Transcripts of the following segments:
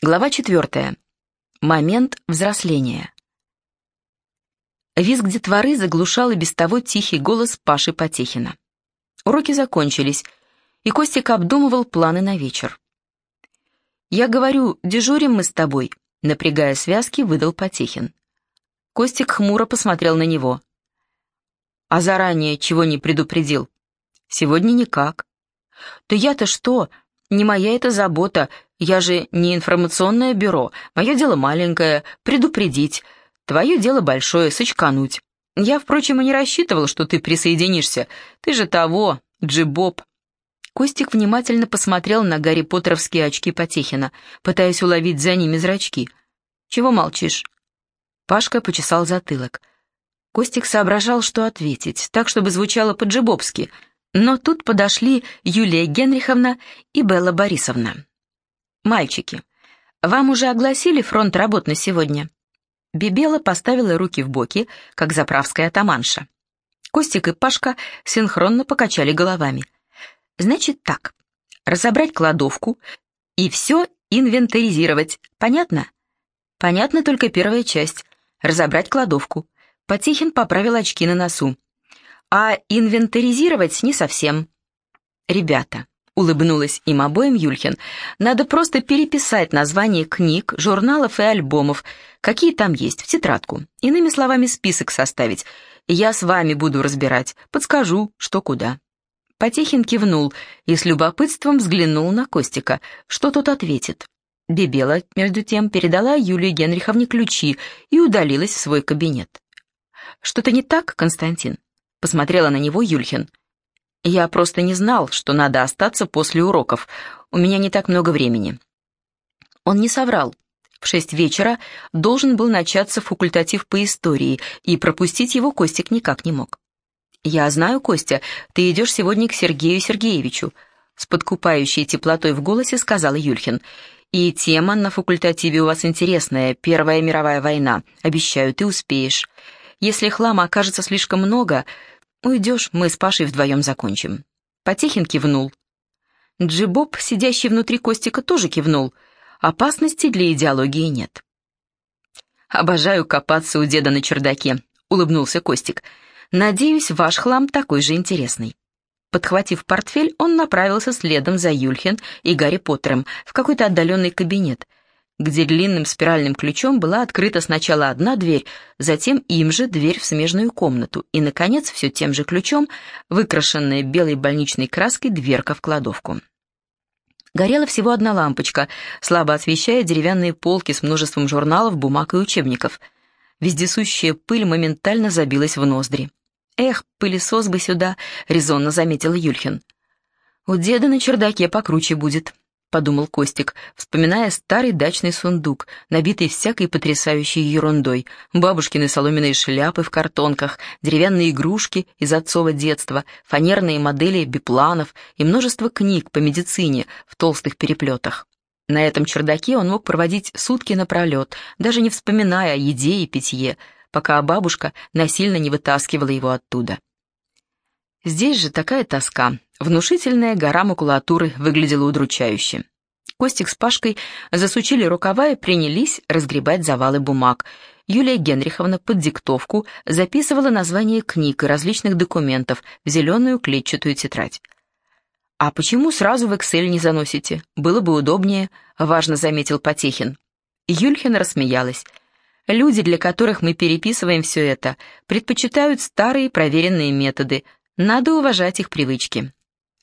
Глава четвертая. Момент взросления. Визг детворы заглушал и без того тихий голос Паши Потехина. Уроки закончились, и Костик обдумывал планы на вечер. «Я говорю, дежурим мы с тобой», — напрягая связки, выдал Потехин. Костик хмуро посмотрел на него. «А заранее чего не предупредил?» «Сегодня никак». «Да я-то что? Не моя это забота, я же не информационное бюро. Мое дело маленькое — предупредить. Твое дело большое — сочкануть. Я, впрочем, и не рассчитывал, что ты присоединишься. Ты же того, Джибоб». Костик внимательно посмотрел на Гарри Поттеровские очки Потехина, пытаясь уловить за ними зрачки. «Чего молчишь?» Пашка почесал затылок. Костик соображал, что ответить, так, чтобы звучало по-джибобски, но тут подошли Юлия Генриховна и Белла Борисовна. «Мальчики, вам уже огласили фронт работ на сегодня?» Бибела поставила руки в боки, как заправская атаманша. Костик и Пашка синхронно покачали головами. «Значит так, разобрать кладовку и все инвентаризировать, понятно?» «Понятно только первая часть. Разобрать кладовку». Потихин поправил очки на носу. «А инвентаризировать не совсем». «Ребята, улыбнулась им обоим Юльхин. Надо просто переписать названия книг, журналов и альбомов, какие там есть, в тетрадку. Иными словами, список составить. Я с вами буду разбирать, подскажу, что куда. Потехин кивнул и с любопытством взглянул на Костика, что тот ответит. Бебела, между тем, передала Юлии Генриховне ключи и удалилась в свой кабинет. «Что-то не так, Константин?» — посмотрела на него Юльхин. Я просто не знал, что надо остаться после уроков. У меня не так много времени. Он не соврал. В шесть вечера должен был начаться факультатив по истории, и пропустить его Костик никак не мог. «Я знаю, Костя, ты идешь сегодня к Сергею Сергеевичу», с подкупающей теплотой в голосе сказала Юльхин. «И тема на факультативе у вас интересная, Первая мировая война. Обещаю, ты успеешь. Если хлама окажется слишком много, «Уйдешь, мы с Пашей вдвоем закончим». Потехин кивнул. Джибоб, сидящий внутри Костика, тоже кивнул. Опасности для идеологии нет. «Обожаю копаться у деда на чердаке», — улыбнулся Костик. «Надеюсь, ваш хлам такой же интересный». Подхватив портфель, он направился следом за Юльхен и Гарри Поттером в какой-то отдаленный кабинет — где длинным спиральным ключом была открыта сначала одна дверь, затем им же дверь в смежную комнату, и, наконец, все тем же ключом, выкрашенная белой больничной краской дверка в кладовку. Горела всего одна лампочка, слабо освещая деревянные полки с множеством журналов, бумаг и учебников. Вездесущая пыль моментально забилась в ноздри. «Эх, пылесос бы сюда», — резонно заметил Юльхин. «У деда на чердаке покруче будет», — подумал Костик, вспоминая старый дачный сундук, набитый всякой потрясающей ерундой. Бабушкины соломенные шляпы в картонках, деревянные игрушки из отцова детства, фанерные модели бипланов и множество книг по медицине в толстых переплетах. На этом чердаке он мог проводить сутки напролет, даже не вспоминая о еде и питье, пока бабушка насильно не вытаскивала его оттуда. Здесь же такая тоска, Внушительная гора макулатуры выглядела удручающе. Костик с Пашкой засучили рукава и принялись разгребать завалы бумаг. Юлия Генриховна под диктовку записывала названия книг и различных документов в зеленую клетчатую тетрадь. «А почему сразу в Excel не заносите? Было бы удобнее», — важно заметил Потехин. Юльхин рассмеялась. «Люди, для которых мы переписываем все это, предпочитают старые проверенные методы. Надо уважать их привычки».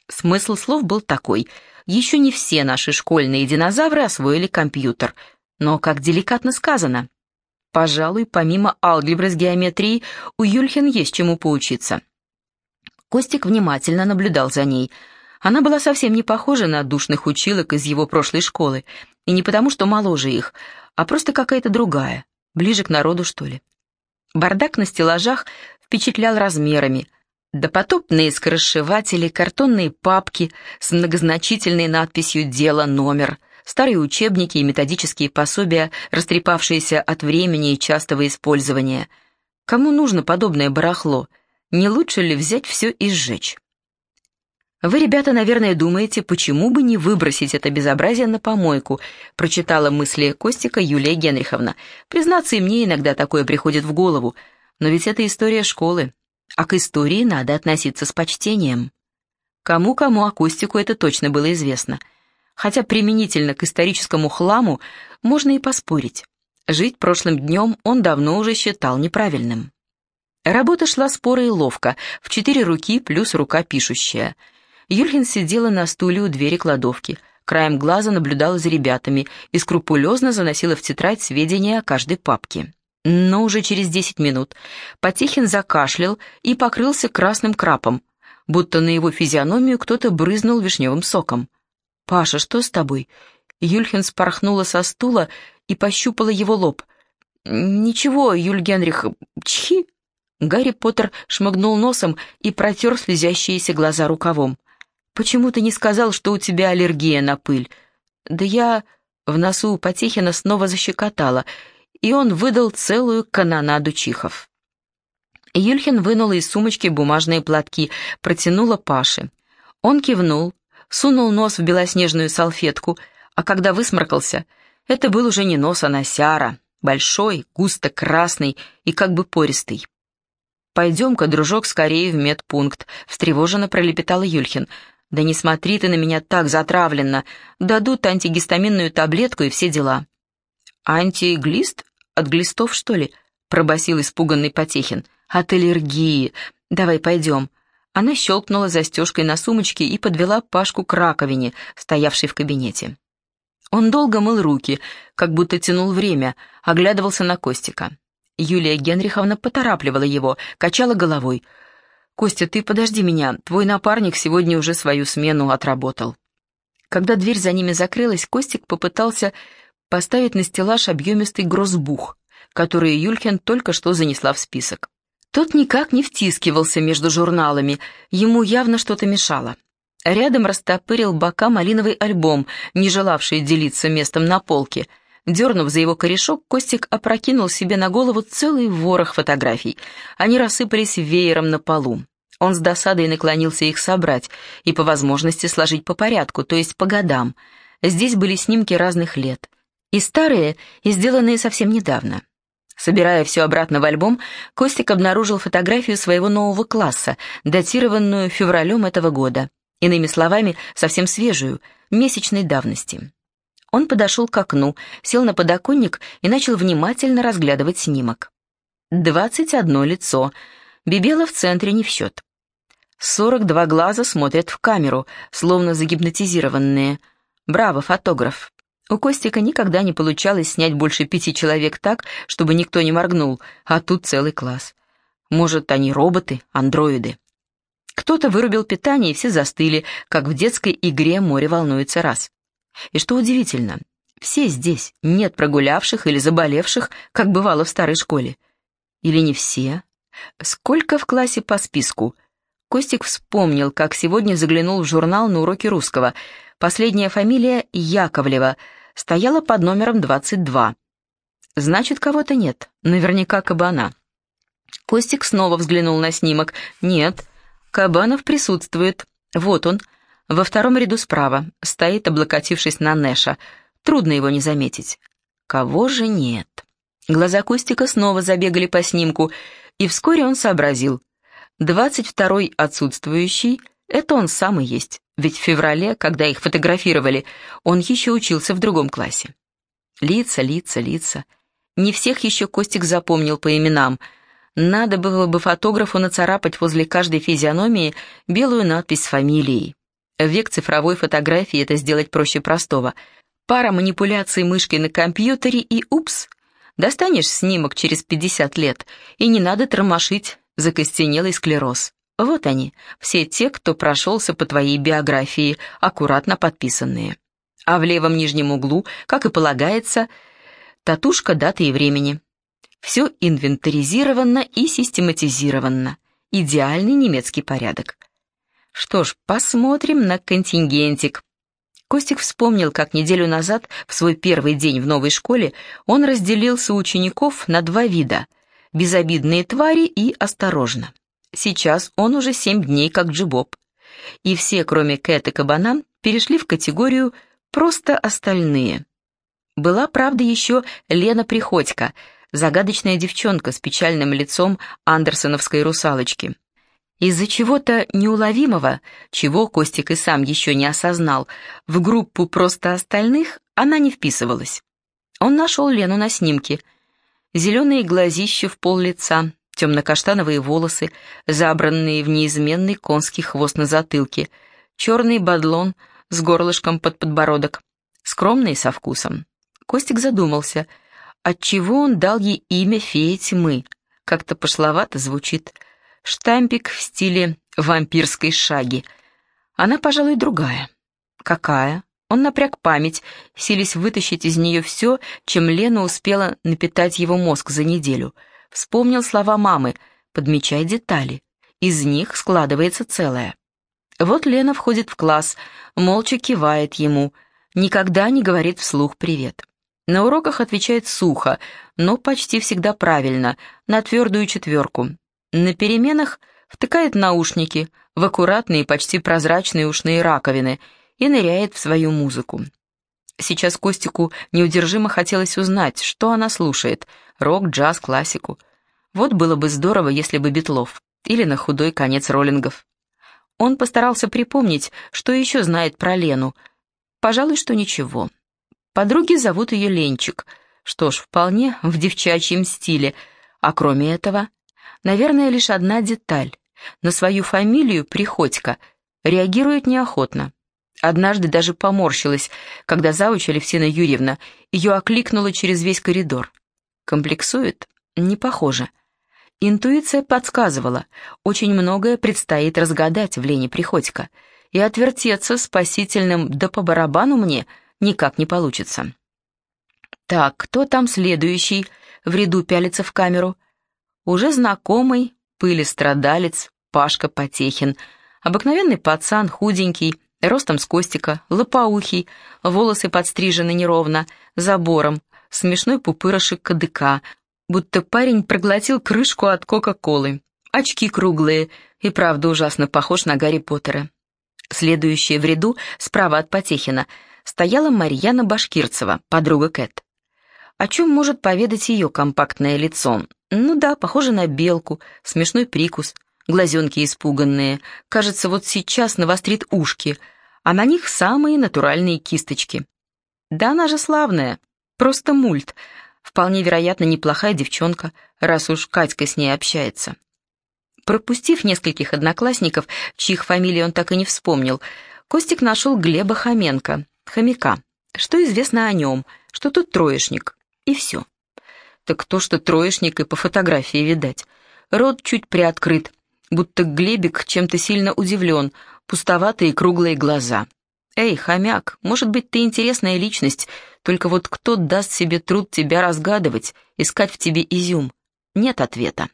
Смысл слов был такой. Еще не все наши школьные динозавры освоили компьютер. Но, как деликатно сказано, пожалуй, помимо алгебры с геометрией, у Юльхин есть чему поучиться. Костик внимательно наблюдал за ней. Она была совсем не похожа на душных училок из его прошлой школы. И не потому, что моложе их, а просто какая-то другая, ближе к народу, что ли. Бардак на стеллажах впечатлял размерами, Допотопные скоросшиватели, картонные папки с многозначительной надписью «Дело номер», старые учебники и методические пособия, растрепавшиеся от времени и частого использования. Кому нужно подобное барахло? Не лучше ли взять все и сжечь? «Вы, ребята, наверное, думаете, почему бы не выбросить это безобразие на помойку», прочитала мысли Костика Юлия Генриховна. «Признаться, и мне иногда такое приходит в голову. Но ведь это история школы, а к истории надо относиться с почтением». Кому-кому, а Костику это точно было известно. Хотя применительно к историческому хламу можно и поспорить. Жить прошлым днем он давно уже считал неправильным. Работа шла споро и ловко, в четыре руки плюс рука пишущая – Юльхин сидела на стуле у двери кладовки, краем глаза наблюдала за ребятами и скрупулезно заносила в тетрадь сведения о каждой папке. Но уже через десять минут Потехин закашлял и покрылся красным крапом, будто на его физиономию кто-то брызнул вишневым соком. «Паша, что с тобой?» Юльхин спорхнула со стула и пощупала его лоб. «Ничего, Юль Генрих, чхи!» Гарри Поттер шмыгнул носом и протер слезящиеся глаза рукавом. «Почему ты не сказал, что у тебя аллергия на пыль?» «Да я...» В носу Потехина снова защекотало, и он выдал целую канонаду чихов. Юльхин вынула из сумочки бумажные платки, протянула Паше. Он кивнул, сунул нос в белоснежную салфетку, а когда высморкался, это был уже не нос, а носяра, большой, густо красный и как бы пористый. «Пойдем-ка, дружок, скорее в медпункт», — встревоженно пролепетала Юльхин. «Да не смотри ты на меня так затравленно. Дадут антигистаминную таблетку и все дела». «Антиглист? От глистов, что ли?» — пробасил испуганный Потехин. «От аллергии. Давай пойдем». Она щелкнула застежкой на сумочке и подвела Пашку к раковине, стоявшей в кабинете. Он долго мыл руки, как будто тянул время, оглядывался на Костика. Юлия Генриховна поторапливала его, качала головой — «Костя, ты подожди меня, твой напарник сегодня уже свою смену отработал». Когда дверь за ними закрылась, Костик попытался поставить на стеллаж объемистый грозбух, который Юльхен только что занесла в список. Тот никак не втискивался между журналами, ему явно что-то мешало. Рядом растопырил бока малиновый альбом, не желавший делиться местом на полке. Дернув за его корешок, Костик опрокинул себе на голову целый ворох фотографий. Они рассыпались веером на полу. Он с досадой наклонился их собрать и по возможности сложить по порядку, то есть по годам. Здесь были снимки разных лет. И старые, и сделанные совсем недавно. Собирая все обратно в альбом, Костик обнаружил фотографию своего нового класса, датированную февралем этого года. Иными словами, совсем свежую, месячной давности. Он подошел к окну, сел на подоконник и начал внимательно разглядывать снимок. Двадцать одно лицо. Бибела в центре не в счет. Сорок два глаза смотрят в камеру, словно загипнотизированные. Браво, фотограф. У Костика никогда не получалось снять больше пяти человек так, чтобы никто не моргнул, а тут целый класс. Может, они роботы, андроиды. Кто-то вырубил питание, и все застыли, как в детской игре «Море волнуется раз». И что удивительно, все здесь, нет прогулявших или заболевших, как бывало в старой школе. Или не все? Сколько в классе по списку? Костик вспомнил, как сегодня заглянул в журнал на уроке русского. Последняя фамилия Яковлева стояла под номером 22. Значит, кого-то нет, наверняка кабана. Костик снова взглянул на снимок. Нет, Кабанов присутствует. Вот он, во втором ряду справа, стоит, облокотившись на Нэша. Трудно его не заметить. Кого же нет? Глаза Костика снова забегали по снимку, и вскоре он сообразил. Двадцать второй отсутствующий — это он сам и есть, ведь в феврале, когда их фотографировали, он еще учился в другом классе. Лица, лица, лица. Не всех еще Костик запомнил по именам. Надо было бы фотографу нацарапать возле каждой физиономии белую надпись с фамилией. В век цифровой фотографии это сделать проще простого. Пара манипуляций мышкой на компьютере и упс, достанешь снимок через 50 лет, и не надо тормошить закостенелый склероз. Вот они, все те, кто прошелся по твоей биографии, аккуратно подписанные. А в левом нижнем углу, как и полагается, татушка даты и времени. Все инвентаризировано и систематизировано. Идеальный немецкий порядок. Что ж, посмотрим на контингентик. Костик вспомнил, как неделю назад, в свой первый день в новой школе, он разделился учеников на два вида – безобидные твари и осторожно. Сейчас он уже семь дней как джибоб. и все, кроме Кэт и Кабана, перешли в категорию «просто остальные». Была, правда, еще Лена Приходько, загадочная девчонка с печальным лицом андерсоновской русалочки. Из-за чего-то неуловимого, чего Костик и сам еще не осознал, в группу просто остальных она не вписывалась. Он нашел Лену на снимке. Зеленые глазища в пол лица, темно-каштановые волосы, забранные в неизменный конский хвост на затылке, черный бадлон с горлышком под подбородок, скромный со вкусом. Костик задумался, отчего он дал ей имя фея тьмы. Как-то пошловато звучит. Штампик в стиле вампирской шаги. Она, пожалуй, другая. Какая? Он напряг память, сились вытащить из нее все, чем Лена успела напитать его мозг за неделю. Вспомнил слова мамы «подмечай детали». Из них складывается целое. Вот Лена входит в класс, молча кивает ему, никогда не говорит вслух «привет». На уроках отвечает сухо, но почти всегда правильно, на твердую четверку. На переменах втыкает наушники в аккуратные, почти прозрачные ушные раковины и ныряет в свою музыку. Сейчас Костику неудержимо хотелось узнать, что она слушает — рок, джаз, классику. Вот было бы здорово, если бы Бетлов, или на худой конец роллингов. Он постарался припомнить, что еще знает про Лену. Пожалуй, что ничего. Подруги зовут ее Ленчик. Что ж, вполне в девчачьем стиле. А кроме этого, наверное, лишь одна деталь. На свою фамилию Приходько реагирует неохотно. Однажды даже поморщилась, когда завуч Алевтина Юрьевна ее окликнула через весь коридор. Комплексует? Не похоже. Интуиция подсказывала, очень многое предстоит разгадать в Лене Приходько, и отвертеться спасительным «да по барабану мне» никак не получится. Так, кто там следующий в ряду пялится в камеру? Уже знакомый, пыли-страдалец, Пашка Потехин, обыкновенный пацан, худенький, ростом с Костика, лопоухий, волосы подстрижены неровно, забором, смешной пупырышек кадыка, будто парень проглотил крышку от Кока-Колы, очки круглые и правда ужасно похож на Гарри Поттера. Следующая в ряду, справа от Потехина, стояла Марьяна Башкирцева, подруга Кэт. О чем может поведать ее компактное лицо? Ну да, похоже на белку, смешной прикус, глазенки испуганные. Кажется, вот сейчас навострит ушки, а на них самые натуральные кисточки. Да она же славная, просто мульт. Вполне вероятно, неплохая девчонка, раз уж Катька с ней общается. Пропустив нескольких одноклассников, чьих фамилий он так и не вспомнил, Костик нашел Глеба Хоменко, хомяка. Что известно о нем, что тут троечник, и все. Так то, что троечник и по фотографии видать. Рот чуть приоткрыт, будто Глебик чем-то сильно удивлен, пустоватые круглые глаза. «Эй, хомяк, может быть, ты интересная личность, только вот кто даст себе труд тебя разгадывать, искать в тебе изюм?» Нет ответа.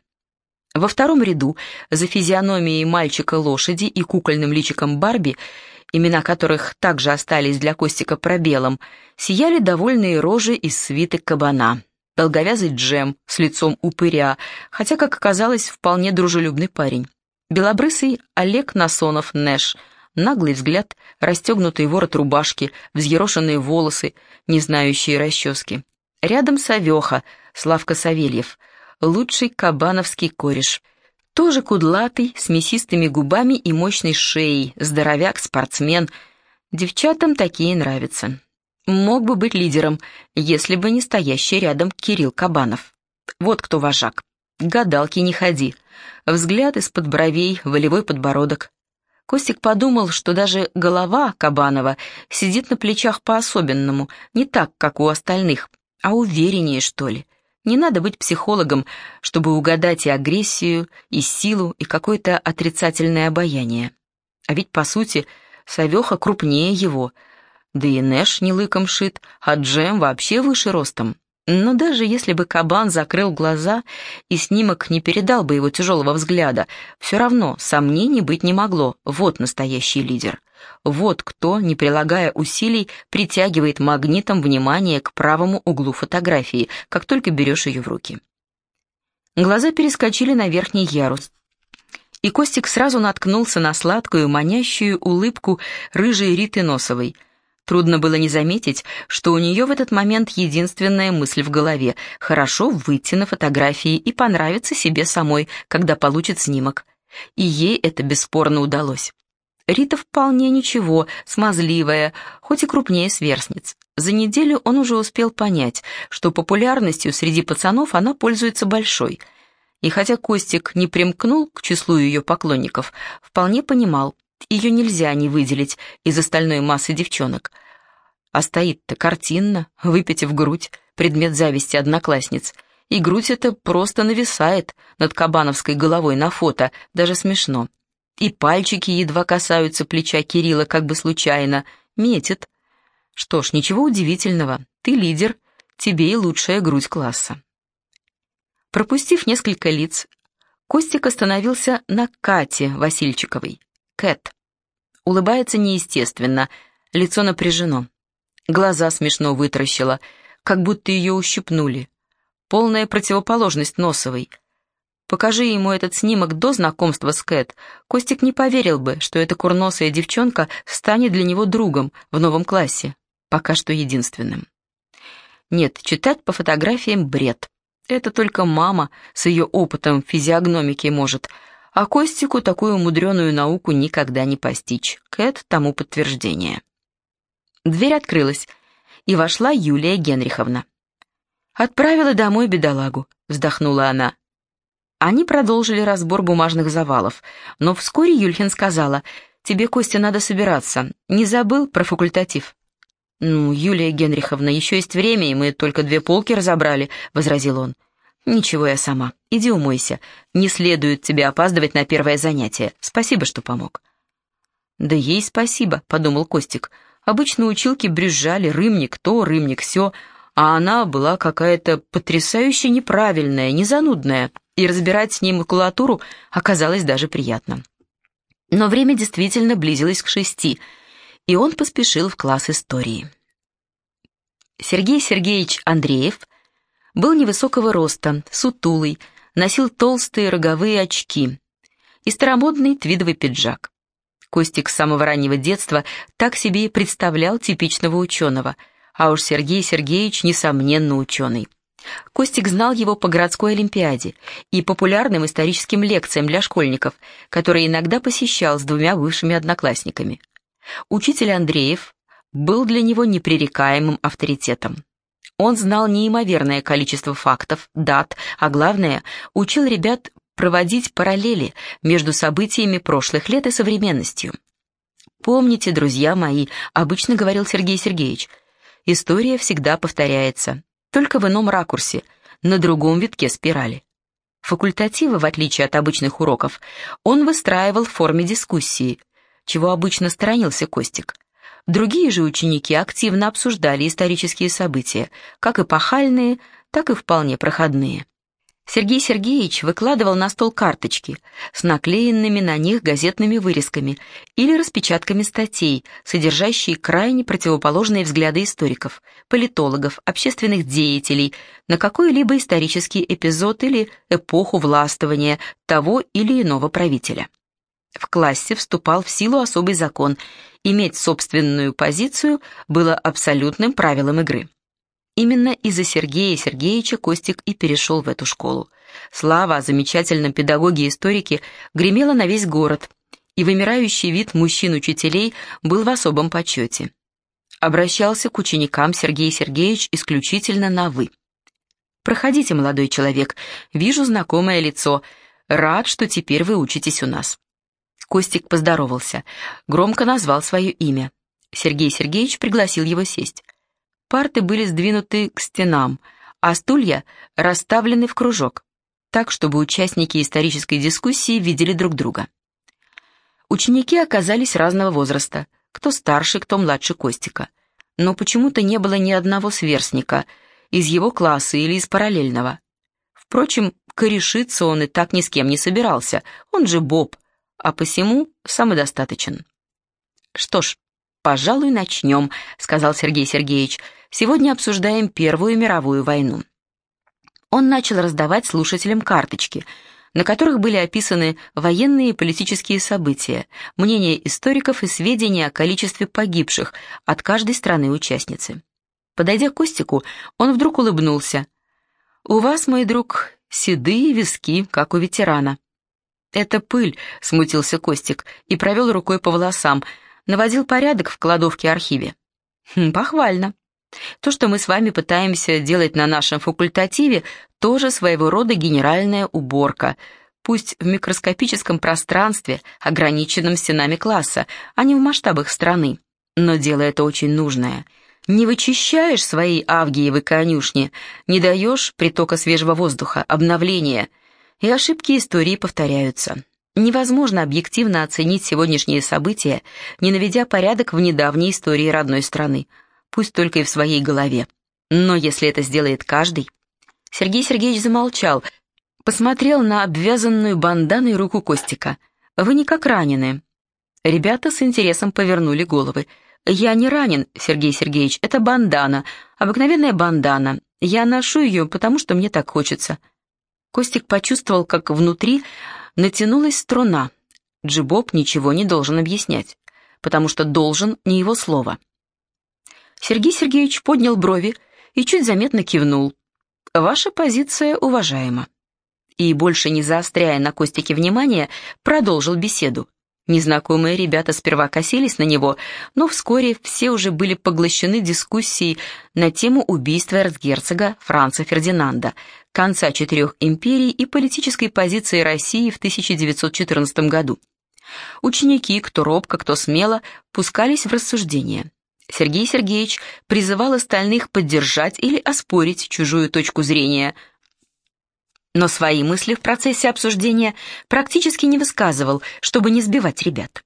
Во втором ряду, за физиономией мальчика-лошади и кукольным личиком Барби, имена которых также остались для Костика пробелом, сияли довольные рожи из свиты кабана долговязый джем с лицом упыря, хотя, как оказалось, вполне дружелюбный парень. Белобрысый Олег Насонов Нэш, наглый взгляд, расстегнутый ворот рубашки, взъерошенные волосы, не знающие расчески. Рядом Савеха, Славка Савельев, лучший кабановский кореш. Тоже кудлатый, с мясистыми губами и мощной шеей, здоровяк, спортсмен. Девчатам такие нравятся мог бы быть лидером, если бы не стоящий рядом Кирилл Кабанов. Вот кто вожак. Гадалки не ходи. Взгляд из-под бровей, волевой подбородок. Костик подумал, что даже голова Кабанова сидит на плечах по-особенному, не так, как у остальных, а увереннее, что ли. Не надо быть психологом, чтобы угадать и агрессию, и силу, и какое-то отрицательное обаяние. А ведь, по сути, Савеха крупнее его — да и Нэш не лыком шит, а Джем вообще выше ростом. Но даже если бы кабан закрыл глаза и снимок не передал бы его тяжелого взгляда, все равно сомнений быть не могло. Вот настоящий лидер. Вот кто, не прилагая усилий, притягивает магнитом внимание к правому углу фотографии, как только берешь ее в руки. Глаза перескочили на верхний ярус. И Костик сразу наткнулся на сладкую, манящую улыбку рыжей Риты Носовой. Трудно было не заметить, что у нее в этот момент единственная мысль в голове — хорошо выйти на фотографии и понравиться себе самой, когда получит снимок. И ей это бесспорно удалось. Рита вполне ничего, смазливая, хоть и крупнее сверстниц. За неделю он уже успел понять, что популярностью среди пацанов она пользуется большой. И хотя Костик не примкнул к числу ее поклонников, вполне понимал, ее нельзя не выделить из остальной массы девчонок. А стоит-то картинно, выпитив грудь, предмет зависти одноклассниц. И грудь эта просто нависает над кабановской головой на фото, даже смешно. И пальчики едва касаются плеча Кирилла как бы случайно, метит. Что ж, ничего удивительного, ты лидер, тебе и лучшая грудь класса. Пропустив несколько лиц, Костик остановился на Кате Васильчиковой. Кэт. Улыбается неестественно, лицо напряжено. Глаза смешно вытаращила, как будто ее ущипнули. Полная противоположность Носовой. Покажи ему этот снимок до знакомства с Кэт, Костик не поверил бы, что эта курносая девчонка станет для него другом в новом классе, пока что единственным. Нет, читать по фотографиям бред. Это только мама с ее опытом физиогномики может, а Костику такую мудреную науку никогда не постичь. Кэт тому подтверждение. Дверь открылась, и вошла Юлия Генриховна. «Отправила домой бедолагу», — вздохнула она. Они продолжили разбор бумажных завалов, но вскоре Юльхин сказала, «Тебе, Костя, надо собираться. Не забыл про факультатив?» «Ну, Юлия Генриховна, еще есть время, и мы только две полки разобрали», — возразил он. «Ничего, я сама. Иди умойся. Не следует тебе опаздывать на первое занятие. Спасибо, что помог». «Да ей спасибо», — подумал Костик. «Обычно училки брюзжали, рымник то, рымник сё, а она была какая-то потрясающе неправильная, незанудная, и разбирать с ней макулатуру оказалось даже приятно. Но время действительно близилось к шести, и он поспешил в класс истории. Сергей Сергеевич Андреев был невысокого роста, сутулый, носил толстые роговые очки и старомодный твидовый пиджак. Костик с самого раннего детства так себе и представлял типичного ученого — а уж Сергей Сергеевич, несомненно, ученый. Костик знал его по городской олимпиаде и популярным историческим лекциям для школьников, которые иногда посещал с двумя бывшими одноклассниками. Учитель Андреев был для него непререкаемым авторитетом. Он знал неимоверное количество фактов, дат, а главное, учил ребят проводить параллели между событиями прошлых лет и современностью. «Помните, друзья мои», — обычно говорил Сергей Сергеевич, история всегда повторяется, только в ином ракурсе, на другом витке спирали. Факультативы, в отличие от обычных уроков, он выстраивал в форме дискуссии, чего обычно сторонился Костик. Другие же ученики активно обсуждали исторические события, как эпохальные, так и вполне проходные. Сергей Сергеевич выкладывал на стол карточки с наклеенными на них газетными вырезками или распечатками статей, содержащие крайне противоположные взгляды историков, политологов, общественных деятелей на какой-либо исторический эпизод или эпоху властвования того или иного правителя. В классе вступал в силу особый закон. Иметь собственную позицию было абсолютным правилом игры. Именно из-за Сергея Сергеевича Костик и перешел в эту школу. Слава о замечательном педагоге-историке гремела на весь город, и вымирающий вид мужчин-учителей был в особом почете. Обращался к ученикам Сергей Сергеевич исключительно на «вы». «Проходите, молодой человек, вижу знакомое лицо. Рад, что теперь вы учитесь у нас». Костик поздоровался, громко назвал свое имя. Сергей Сергеевич пригласил его сесть. Парты были сдвинуты к стенам, а стулья расставлены в кружок, так, чтобы участники исторической дискуссии видели друг друга. Ученики оказались разного возраста, кто старше, кто младше Костика. Но почему-то не было ни одного сверстника из его класса или из параллельного. Впрочем, корешиться он и так ни с кем не собирался, он же Боб, а посему самодостаточен. Что ж, «Пожалуй, начнем», — сказал Сергей Сергеевич. «Сегодня обсуждаем Первую мировую войну». Он начал раздавать слушателям карточки, на которых были описаны военные и политические события, мнения историков и сведения о количестве погибших от каждой страны-участницы. Подойдя к Костику, он вдруг улыбнулся. «У вас, мой друг, седые виски, как у ветерана». «Это пыль», — смутился Костик и провел рукой по волосам, наводил порядок в кладовке-архиве. «Хм, «Похвально. То, что мы с вами пытаемся делать на нашем факультативе, тоже своего рода генеральная уборка, пусть в микроскопическом пространстве, ограниченном стенами класса, а не в масштабах страны. Но дело это очень нужное. Не вычищаешь свои авгиевы конюшни, не даешь притока свежего воздуха, обновления, и ошибки истории повторяются. Невозможно объективно оценить сегодняшние события, не наведя порядок в недавней истории родной страны – пусть только и в своей голове. Но если это сделает каждый... Сергей Сергеевич замолчал, посмотрел на обвязанную банданой руку Костика. «Вы никак ранены». Ребята с интересом повернули головы. «Я не ранен, Сергей Сергеевич, это бандана, обыкновенная бандана. Я ношу ее, потому что мне так хочется». Костик почувствовал, как внутри натянулась струна. Джибоб ничего не должен объяснять, потому что должен не его слово. Сергей Сергеевич поднял брови и чуть заметно кивнул. «Ваша позиция уважаема». И, больше не заостряя на Костике внимание, продолжил беседу. Незнакомые ребята сперва косились на него, но вскоре все уже были поглощены дискуссией на тему убийства эрцгерцога Франца Фердинанда, конца четырех империй и политической позиции России в 1914 году. Ученики, кто робко, кто смело, пускались в рассуждения. Сергей Сергеевич призывал остальных поддержать или оспорить чужую точку зрения, но свои мысли в процессе обсуждения практически не высказывал, чтобы не сбивать ребят.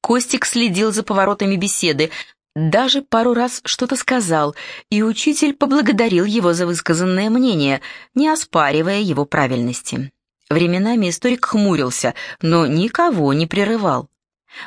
Костик следил за поворотами беседы, даже пару раз что-то сказал, и учитель поблагодарил его за высказанное мнение, не оспаривая его правильности. Временами историк хмурился, но никого не прерывал.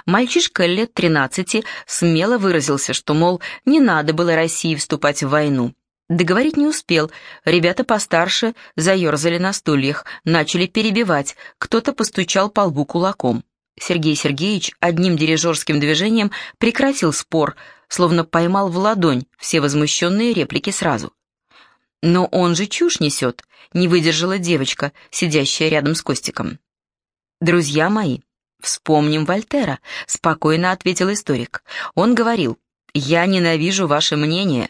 Мальчишка лет 13 смело выразился, что, мол, не надо было России вступать в войну. Договорить не успел, ребята постарше заерзали на стульях, начали перебивать, кто-то постучал по лбу кулаком. Сергей Сергеевич одним дирижерским движением прекратил спор, словно поймал в ладонь все возмущенные реплики сразу. «Но он же чушь несет», — не выдержала девочка, сидящая рядом с Костиком. «Друзья мои, «Вспомним Вольтера», — спокойно ответил историк. Он говорил, «Я ненавижу ваше мнение,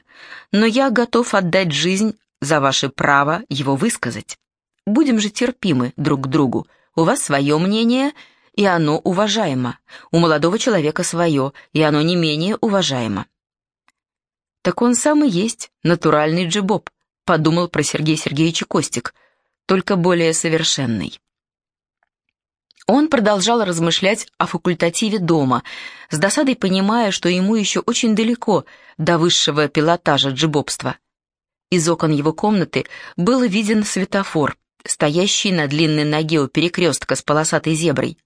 но я готов отдать жизнь за ваше право его высказать. Будем же терпимы друг к другу. У вас свое мнение, и оно уважаемо. У молодого человека свое, и оно не менее уважаемо». «Так он сам и есть натуральный джибоб», — подумал про Сергей Сергеевич Костик, только более совершенный. Он продолжал размышлять о факультативе дома, с досадой понимая, что ему еще очень далеко до высшего пилотажа джибобства. Из окон его комнаты был виден светофор, стоящий на длинной ноге у перекрестка с полосатой зеброй.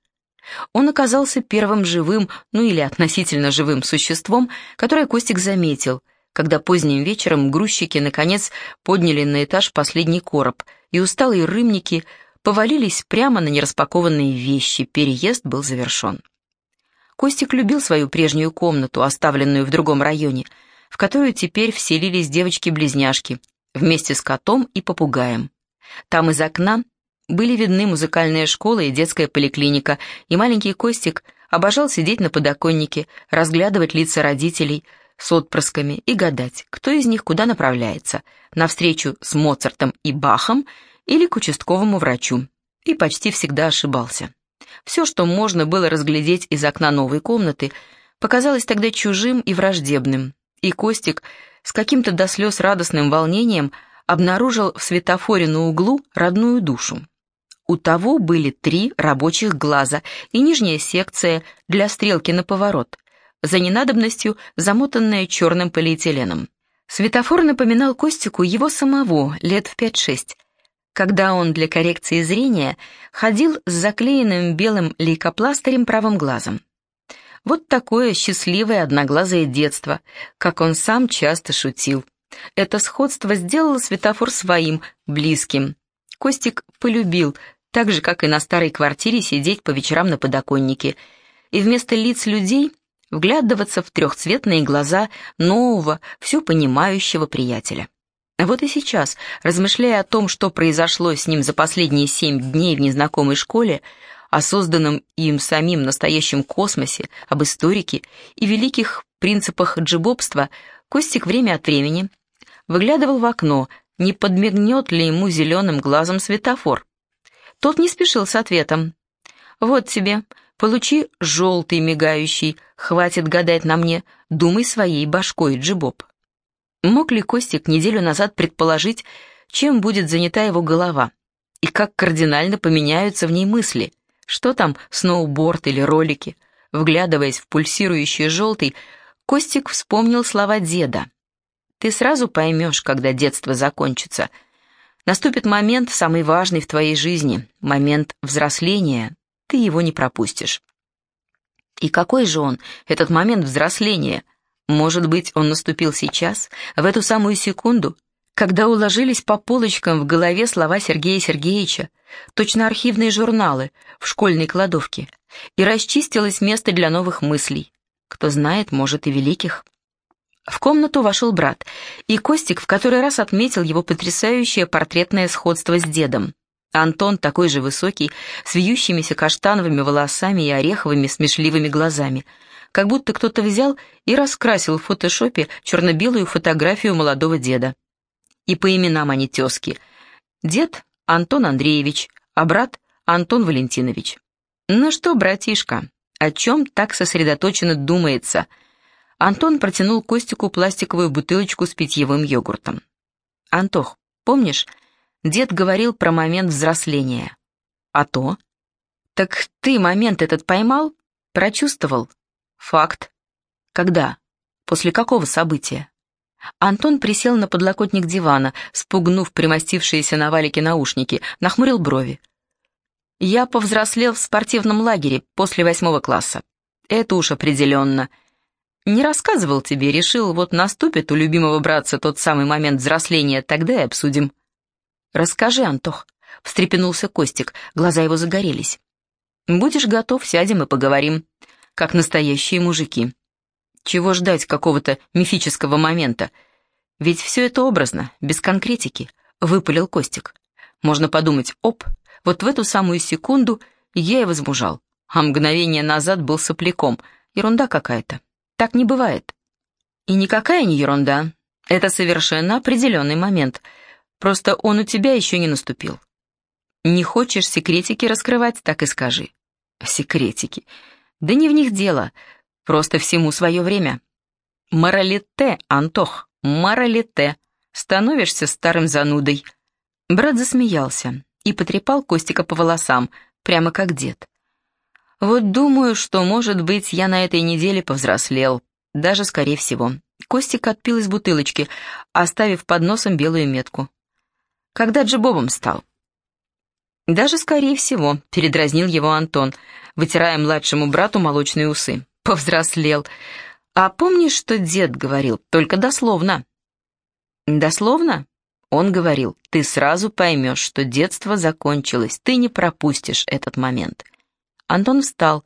Он оказался первым живым, ну или относительно живым существом, которое Костик заметил, когда поздним вечером грузчики, наконец, подняли на этаж последний короб, и усталые рымники повалились прямо на нераспакованные вещи, переезд был завершен. Костик любил свою прежнюю комнату, оставленную в другом районе, в которую теперь вселились девочки-близняшки, вместе с котом и попугаем. Там из окна были видны музыкальная школа и детская поликлиника, и маленький Костик обожал сидеть на подоконнике, разглядывать лица родителей с отпрысками и гадать, кто из них куда направляется, навстречу с Моцартом и Бахом или к участковому врачу, и почти всегда ошибался. Все, что можно было разглядеть из окна новой комнаты, показалось тогда чужим и враждебным, и Костик с каким-то до слез радостным волнением обнаружил в светофоре на углу родную душу. У того были три рабочих глаза и нижняя секция для стрелки на поворот, за ненадобностью замотанная черным полиэтиленом. Светофор напоминал Костику его самого лет в пять-шесть, когда он для коррекции зрения ходил с заклеенным белым лейкопластырем правым глазом. Вот такое счастливое одноглазое детство, как он сам часто шутил. Это сходство сделало светофор своим, близким. Костик полюбил так же, как и на старой квартире сидеть по вечерам на подоконнике, и вместо лиц людей вглядываться в трехцветные глаза нового, все понимающего приятеля. Вот и сейчас, размышляя о том, что произошло с ним за последние семь дней в незнакомой школе, о созданном им самим настоящем космосе, об историке и великих принципах джибобства, Костик время от времени выглядывал в окно, не подмигнет ли ему зеленым глазом светофор. Тот не спешил с ответом. «Вот тебе, получи желтый мигающий, хватит гадать на мне, думай своей башкой, Джибоб». Мог ли Костик неделю назад предположить, чем будет занята его голова, и как кардинально поменяются в ней мысли, что там сноуборд или ролики? Вглядываясь в пульсирующий желтый, Костик вспомнил слова деда. «Ты сразу поймешь, когда детство закончится», Наступит момент, самый важный в твоей жизни, момент взросления. Ты его не пропустишь. И какой же он, этот момент взросления? Может быть, он наступил сейчас, в эту самую секунду, когда уложились по полочкам в голове слова Сергея Сергеевича, точно архивные журналы в школьной кладовке, и расчистилось место для новых мыслей. Кто знает, может, и великих. В комнату вошел брат, и Костик в который раз отметил его потрясающее портретное сходство с дедом. Антон такой же высокий, с вьющимися каштановыми волосами и ореховыми смешливыми глазами, как будто кто-то взял и раскрасил в фотошопе черно-белую фотографию молодого деда. И по именам они тезки. Дед — Антон Андреевич, а брат — Антон Валентинович. «Ну что, братишка, о чем так сосредоточенно думается?» Антон протянул Костику пластиковую бутылочку с питьевым йогуртом. «Антох, помнишь, дед говорил про момент взросления?» «А то?» «Так ты момент этот поймал? Прочувствовал?» «Факт». «Когда? После какого события?» Антон присел на подлокотник дивана, спугнув примостившиеся на валике наушники, нахмурил брови. «Я повзрослел в спортивном лагере после восьмого класса. Это уж определенно. Не рассказывал тебе, решил, вот наступит у любимого братца тот самый момент взросления, тогда и обсудим. Расскажи, Антох, встрепенулся Костик, глаза его загорелись. Будешь готов, сядем и поговорим, как настоящие мужики. Чего ждать какого-то мифического момента? Ведь все это образно, без конкретики, выпалил Костик. Можно подумать, оп, вот в эту самую секунду я и возмужал, а мгновение назад был сопляком, ерунда какая-то. Так не бывает. И никакая не ерунда. Это совершенно определенный момент. Просто он у тебя еще не наступил. Не хочешь секретики раскрывать, так и скажи. Секретики. Да не в них дело. Просто всему свое время. Моралите, Антох, моралите. Становишься старым занудой. Брат засмеялся и потрепал Костика по волосам, прямо как дед. Вот думаю, что, может быть, я на этой неделе повзрослел. Даже, скорее всего. Костик отпил из бутылочки, оставив под носом белую метку. Когда Джебобом стал? Даже, скорее всего, передразнил его Антон, вытирая младшему брату молочные усы. Повзрослел. А помнишь, что дед говорил? Только дословно. Дословно? Он говорил, ты сразу поймешь, что детство закончилось, ты не пропустишь этот момент. Антон встал,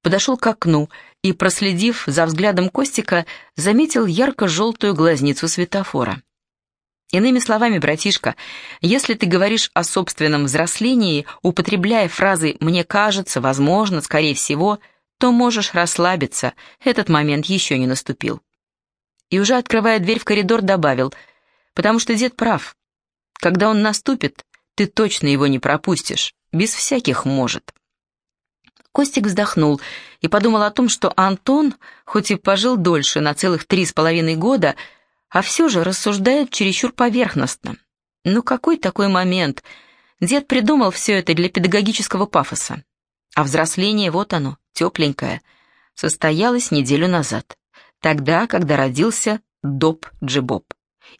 подошел к окну и, проследив за взглядом Костика, заметил ярко-желтую глазницу светофора. Иными словами, братишка, если ты говоришь о собственном взрослении, употребляя фразы «мне кажется», «возможно», «скорее всего», то можешь расслабиться, этот момент еще не наступил. И уже открывая дверь в коридор, добавил, потому что дед прав. Когда он наступит, ты точно его не пропустишь, без всяких «может». Костик вздохнул и подумал о том, что Антон, хоть и пожил дольше на целых три с половиной года, а все же рассуждает чересчур поверхностно. Ну какой такой момент? Дед придумал все это для педагогического пафоса. А взросление, вот оно, тепленькое, состоялось неделю назад. Тогда, когда родился Доп Джибоб.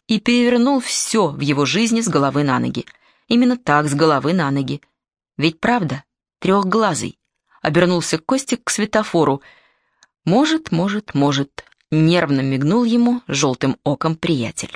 И перевернул все в его жизни с головы на ноги. Именно так, с головы на ноги. Ведь правда, трехглазый обернулся Костик к светофору. «Может, может, может», — нервно мигнул ему желтым оком приятель.